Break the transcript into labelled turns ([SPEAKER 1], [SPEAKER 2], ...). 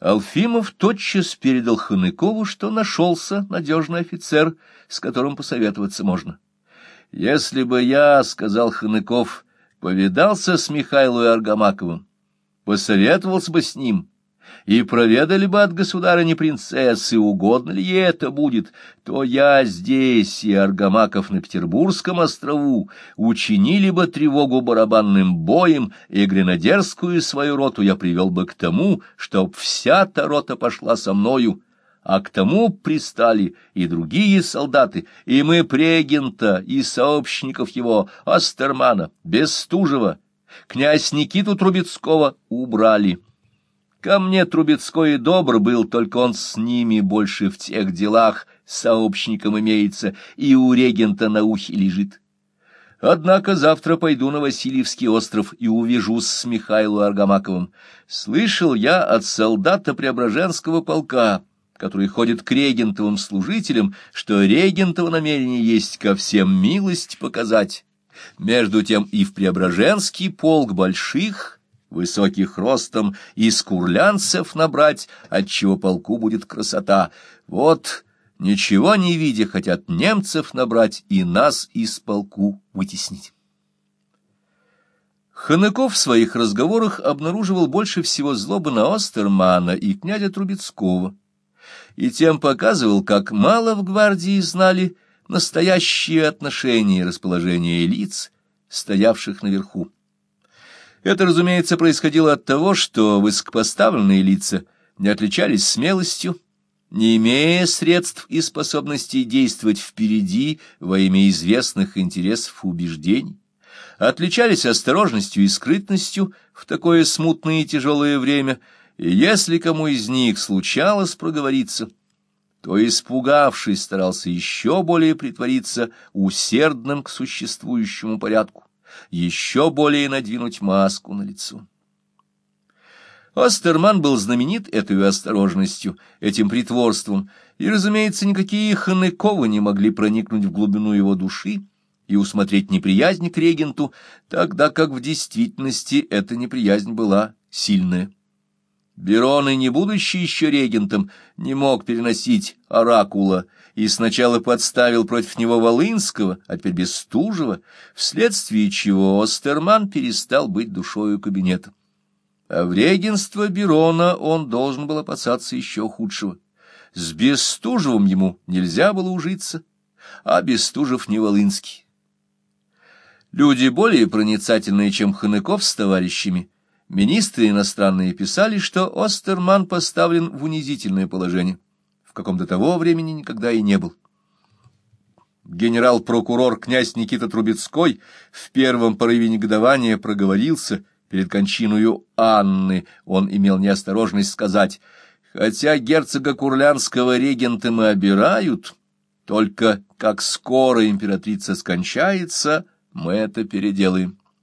[SPEAKER 1] Алфимов тотчас передал Ханыкову, что нашелся надежный офицер, с которым посоветоваться можно. «Если бы я, — сказал Ханыков, — повидался с Михаилом Аргамаковым, посоветовался бы с ним, и проведали бы от государыни принцессы, угодно ли это будет, то я здесь и Аргамаков на Петербургском острову учинили бы тревогу барабанным боем, и гренадерскую свою роту я привел бы к тому, чтоб вся та рота пошла со мною, а к тому пристали и другие солдаты, и мы Прегента, и сообщников его, Астермана, Бестужева, князь Никиту Трубецкого убрали». Ко мне Трубецкой добр был, только он с ними больше в тех делах сообщником имеется и у регента на ухе лежит. Однако завтра пойду на Васильевский остров и увижусь с Михаилом Аргамаковым. Слышал я от солдата Преображенского полка, который ходит к регентовым служителям, что регентово намерение есть ко всем милость показать. Между тем и в Преображенский полк больших высоких ростом, и скурлянцев набрать, отчего полку будет красота. Вот, ничего не видя, хотят немцев набрать и нас из полку вытеснить. Ханыков в своих разговорах обнаруживал больше всего злобы на Остермана и князя Трубецкого, и тем показывал, как мало в гвардии знали настоящие отношения и расположение лиц, стоявших наверху. Это, разумеется, происходило от того, что высокопоставленные лица не отличались смелостью, не имея средств и способностей действовать впереди во имя известных интересов и убеждений, отличались осторожностью и скрытностью в такое смутное и тяжелое время, и если кому из них случалось проговориться, то, испугавшись, старался еще более притвориться усердным к существующему порядку еще более надвинуть маску на лицо. Остерман был знаменит этой осторожностью, этим притворством, и, разумеется, никакие Ханыковы не могли проникнуть в глубину его души и усмотреть неприязнь к регенту, тогда как в действительности эта неприязнь была сильная. Берон, и не будучи еще регентом, не мог переносить оракула, и сначала подставил против него Волынского, а теперь Бестужева, вследствие чего Остерман перестал быть душою кабинета. А в регенство Берона он должен был опасаться еще худшего. С Бестужевым ему нельзя было ужиться, а Бестужев не Волынский. Люди более проницательные, чем Ханыков с товарищами, министры иностранные писали, что Остерман поставлен в унизительное положение каком до того времени никогда и не был. Генерал-прокурор князь Никита Трубецкой в первом порыве негодования проговорился перед кончиною Анны. Он имел неосторожность сказать, «Хотя герцога Курлянского регента мы обирают, только как скоро императрица скончается, мы это переделаем».